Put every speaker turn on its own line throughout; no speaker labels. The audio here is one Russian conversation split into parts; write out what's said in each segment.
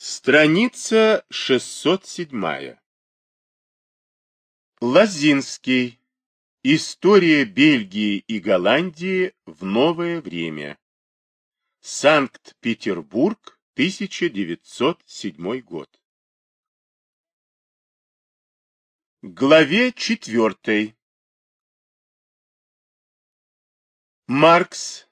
Страница 607. Лазинский. История Бельгии и Голландии в новое время. Санкт-Петербург, 1907 год. Главе 4. Маркс.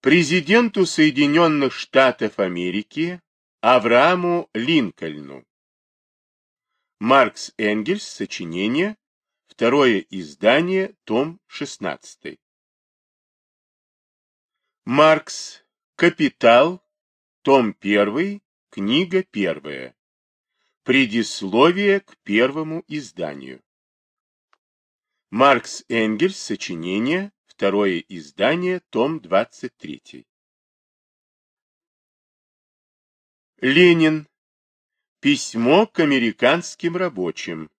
Президенту Соединенных Штатов Америки Аврааму Линкольну. Маркс Энгельс. Сочинение. Второе издание. Том 16. Маркс. Капитал. Том 1. Книга 1. Предисловие к первому изданию. Маркс Энгельс. Сочинение. Второе издание. Том 23. Ленин. Письмо к американским рабочим.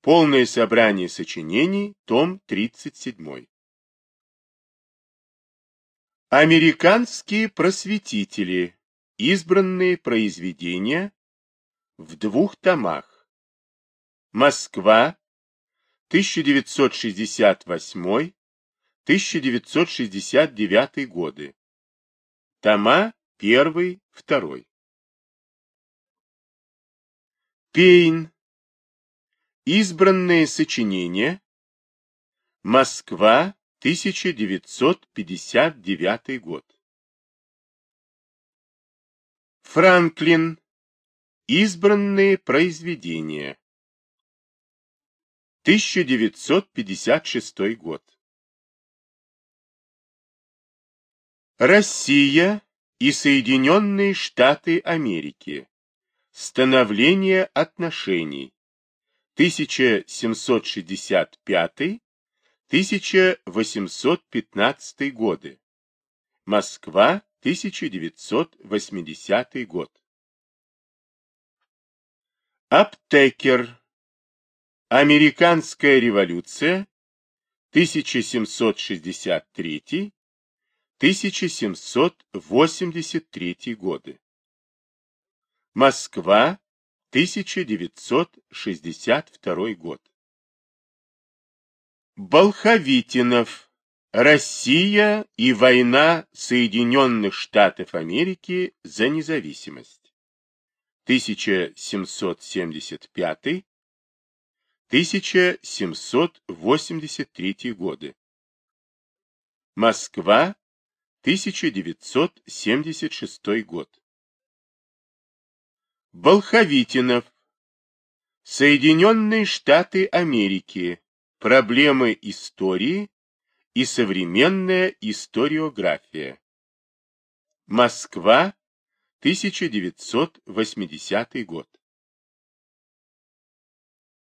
Полное собрание сочинений, том 37. Американские просветители. Избранные произведения в двух томах. Москва, 1968-1969 годы. Тома Первый, второй. Пейн. Избранные сочинения. Москва, 1959 год. Франклин. Избранные произведения. 1956 год. Россия и Соединенные Штаты Америки. Становление отношений. 1765-1815 годы. Москва, 1980 год. Аптекер. Американская революция. 1763 1783 годы. Москва, 1962 год. Болховитинов. Россия и война Соединенных Штатов Америки за независимость. 1775-1783 годы. Москва, 1976 год. Болховитинов. Соединенные Штаты Америки. Проблемы истории и современная историография. Москва, 1980 год.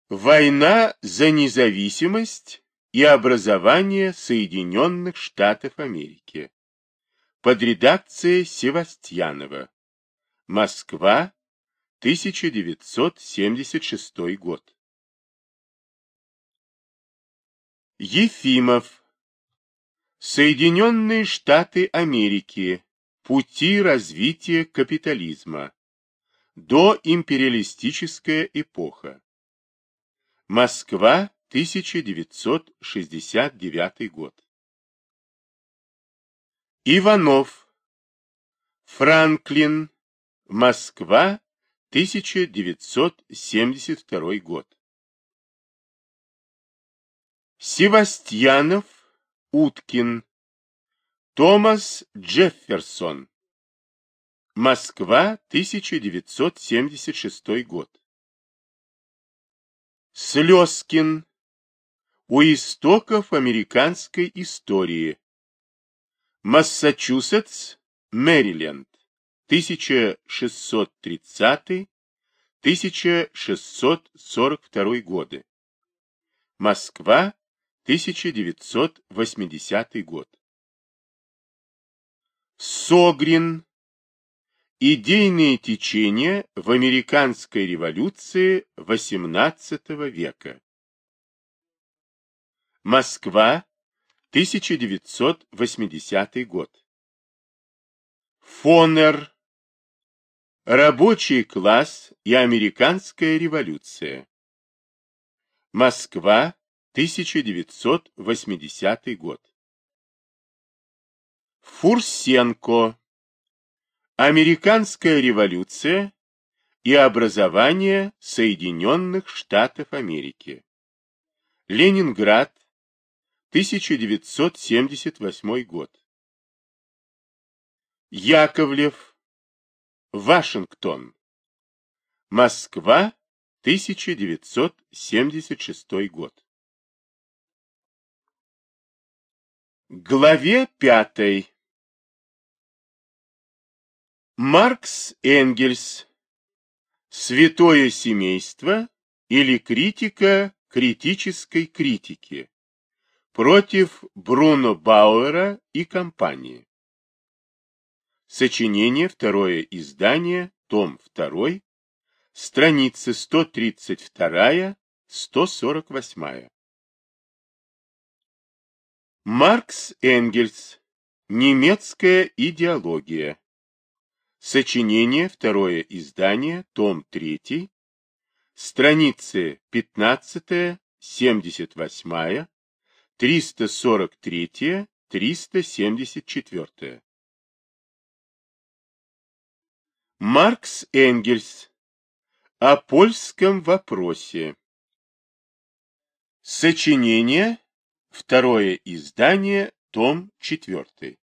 Война за независимость и образование Соединенных Штатов Америки под редакцией Севастьянова. Москва, 1976 год. Ефимов. Соединенные Штаты Америки. Пути развития капитализма. Доимпериалистическая эпоха. Москва, 1969 год. Иванов. Франклин. Москва. 1972 год. Севастьянов. Уткин. Томас Джефферсон. Москва. 1976 год. Слезкин. У истоков американской истории. Массачусетс, Мэриленд, 1630-1642 годы. Москва, 1980 год. Согрин. Идейные течения в американской революции XVIII века. Москва, 1980 год. Фонер. Рабочий класс и американская революция. Москва, 1980 год. Фурсенко. Американская революция и образование Соединенных Штатов Америки. Ленинград, 1978 год. Яковлев. Вашингтон. Москва, 1976 год. Главе пятой. Маркс Энгельс. Святое семейство или критика критической критики против Бруно Бауэра и компании. Сочинение, второе издание, том 2, страницы 132-148. Маркс Энгельс. Немецкая идеология. Сочинение, второе издание, том 3, страницы 15, 78, 343, 374. Маркс Энгельс. О польском вопросе. Сочинение. Второе издание. Том 4.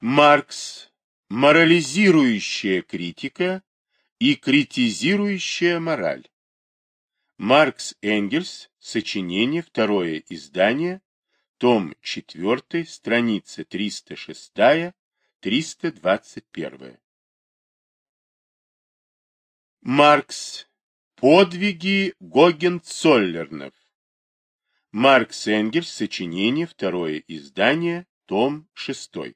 Маркс. Морализирующая критика и критизирующая мораль. Маркс Энгельс. Сочинение. Второе издание. Том 4. Страница 306-321. Маркс. Подвиги Гогенцоллернов. Маркс Энгельс. Сочинение. Второе издание. Том 6.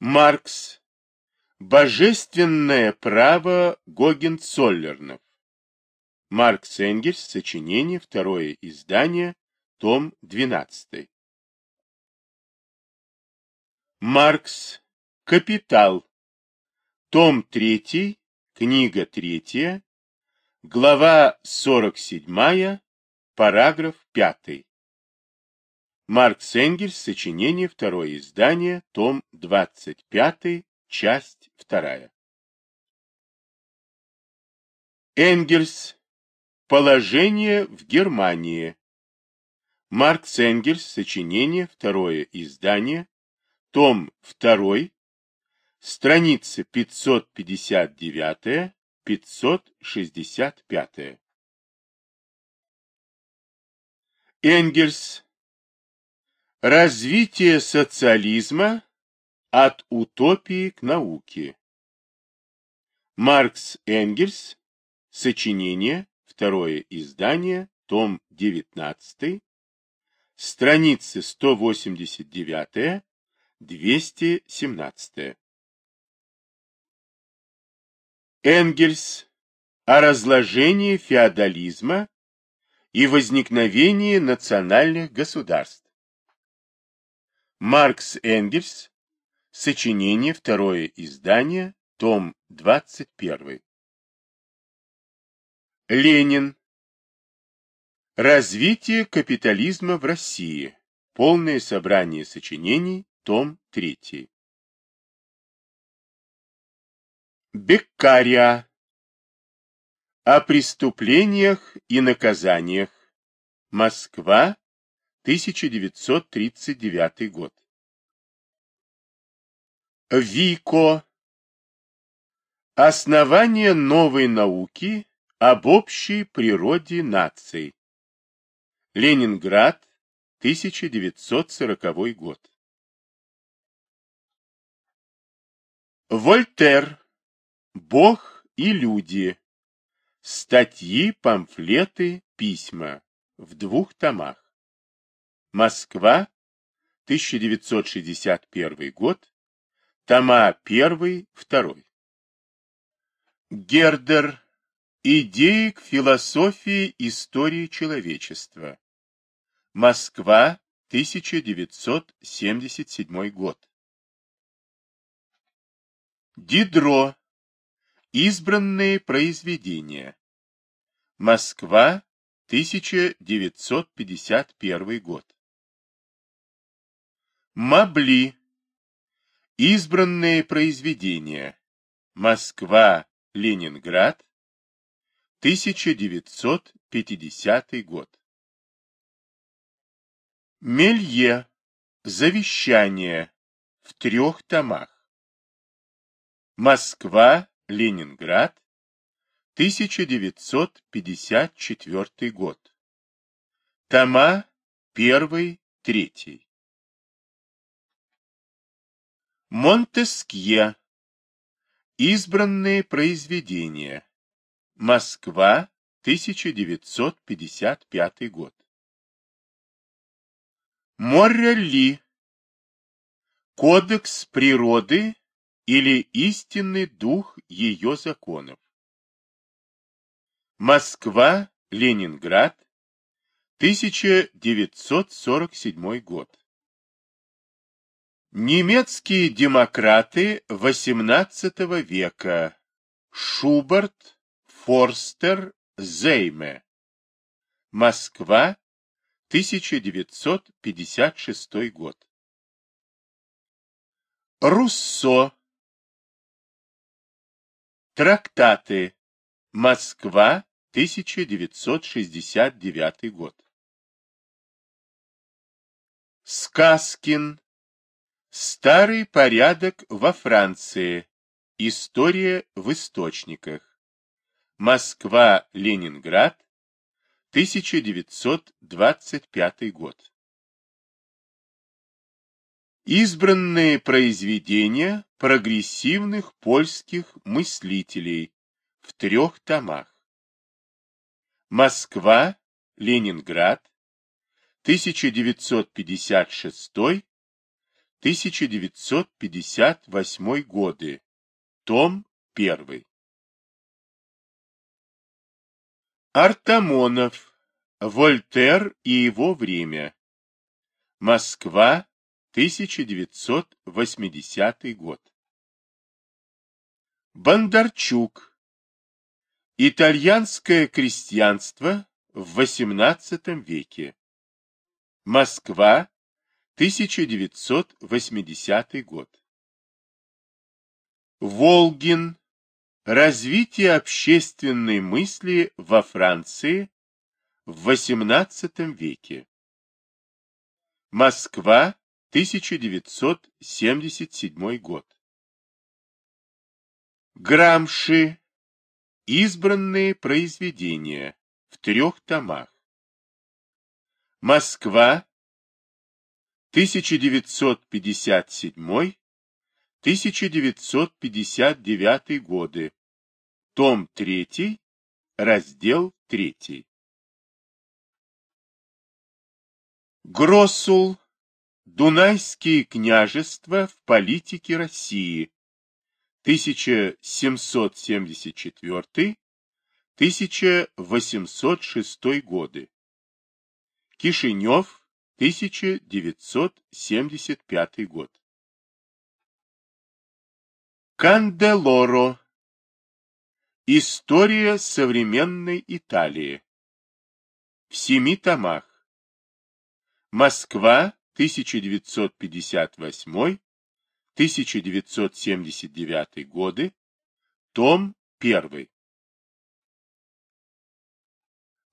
Маркс. Божественное право Гогенцоллернов. Маркс Энгельс. Сочинение. Второе издание. Том 12. Маркс. Капитал. Том 3, книга 3, глава 47, параграф 5. Маркс Энгельс, сочинение, второе издание, том 25, часть 2. Энгельс. Положение в Германии. Маркс Энгельс, сочинение, второе издание, том 2, Страницы 559-565. Энгельс. Развитие социализма от утопии к науке. Маркс Энгельс. Сочинение. Второе издание. Том 19. Страницы 189-217. Энгельс о разложении феодализма и возникновении национальных государств. Маркс Энгельс. Сочинение. Второе издание. Том 21. Ленин. Развитие капитализма в России. Полное собрание сочинений. Том 3. Беккария. О преступлениях и наказаниях. Москва, 1939 год. Вико. Основание новой науки об общей природе наций. Ленинград, 1940 год. Вольтер. Бог и люди. Статьи, памфлеты, письма. В двух томах. Москва, 1961 год. Тома 1, 2. Гердер. Идеи к философии истории человечества. Москва, 1977 год. Дидро. Избранные произведения. Москва, 1951 год. Мабли. Избранные произведения. Москва, Ленинград, 1950 год. Мелье. Завещание. В трех томах. Москва, Ленинград, 1954 год. Тома 1-3. Монтескье. Избранные произведения. Москва, 1955 год. Моррелли. Кодекс природы или истинный дух ее законов. Москва, Ленинград, 1947 год. Немецкие демократы XVIII века. Шуберт, Форстер, Зейме. Москва, 1956 год. Руссо. Трактаты. Москва, 1969 год. Сказкин. Старый порядок во Франции. История в источниках. Москва, Ленинград, 1925 год. Избранные произведения прогрессивных польских мыслителей в трех томах. Москва, Ленинград, 1956 1958 годы. Том 1. Артамонов. Вольтер и его время. Москва, 1980 год. Бондарчук. Итальянское крестьянство в XVIII веке. Москва, 1980 год. Волгин. Развитие общественной мысли во Франции в XVIII веке. Москва, 1977 год. Грамши. Избранные произведения в трех томах. Москва, 1957-1959 годы. Том 3, раздел 3. Гроссул. Дунайские княжества в политике России. 1774-1806 годы. Кишинев, 1975 год. Канделоро. История современной Италии. В семи томах. Москва, 1958-1979 годы. Том 1.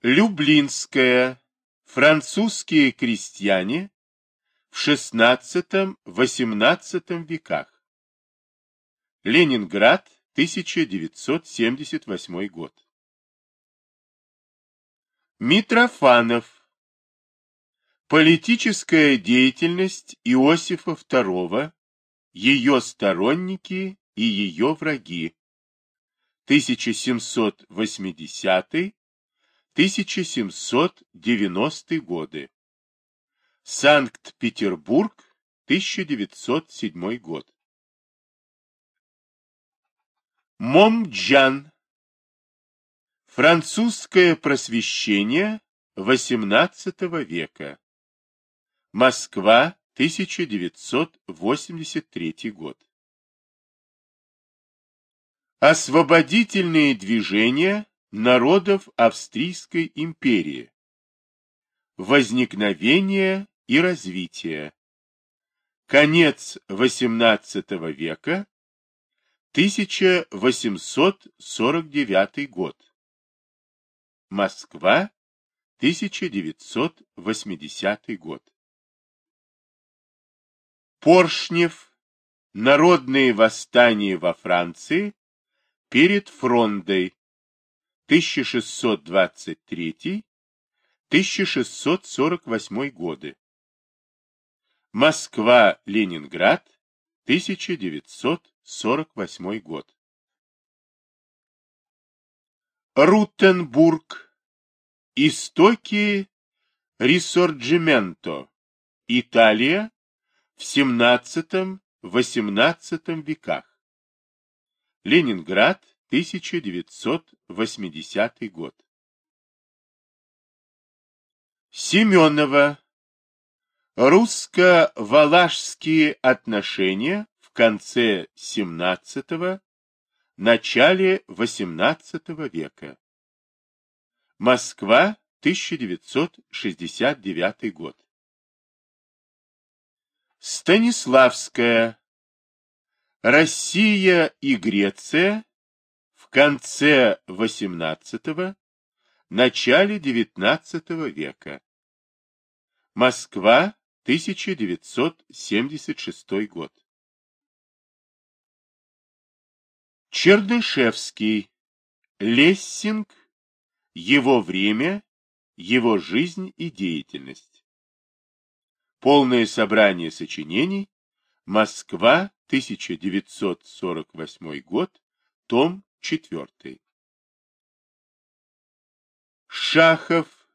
Люблинская. Французские крестьяне в XVI-XVIII веках. Ленинград, 1978 год. Митрофанов. Политическая деятельность Иосифа II, ее сторонники и ее враги. 1780 1790 годы. Санкт-Петербург, 1907 год. Момджан. Французское просвещение XVIII века. Москва, 1983 год. Освободительные движения народов Австрийской империи. Возникновение и развитие. Конец XVIII века. 1849 год. Москва, 1980 год. Поршнев. Народные восстания во Франции перед Фрондой 1623-1648 годы. Москва, Ленинград, 1900 48 год. Рутенбург. Истоки Рисорджименто. Италия в 17-18 веках. Ленинград, 1980 год. Семенова. Русско-валашские отношения в конце XVII – начале XVIII века. Москва, 1969 год. Станиславская. Россия и Греция в конце XVIII – начале XIX века. Москва, 1976 год. Чернышевский. Лессинг. Его время, его жизнь и деятельность. Полное собрание сочинений. Москва, 1948 год, том 4. Шахов,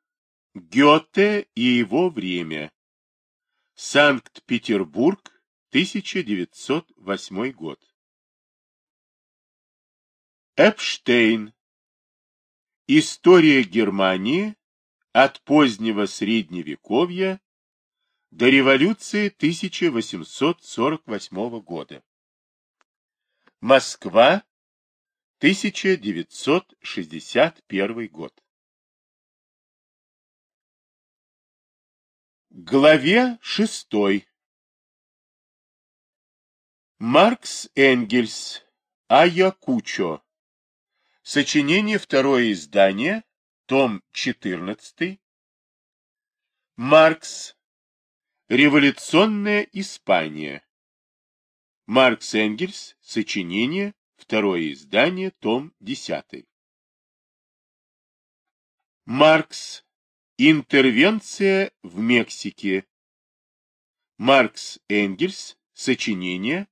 Гёте и его время. Санкт-Петербург, 1908 год. Эпштейн. История Германии от позднего Средневековья до революции 1848 года. Москва, 1961 год. Главе 6. Маркс Энгельс. Аякучо. Сочинение второе издание. Том 14. Маркс. Революционная Испания. Маркс Энгельс. Сочинение. Второе издание. Том 10. Маркс. Интервенция в Мексике. Маркс Энгельс. Сочинение.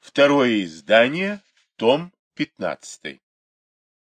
Второе издание. Том 15.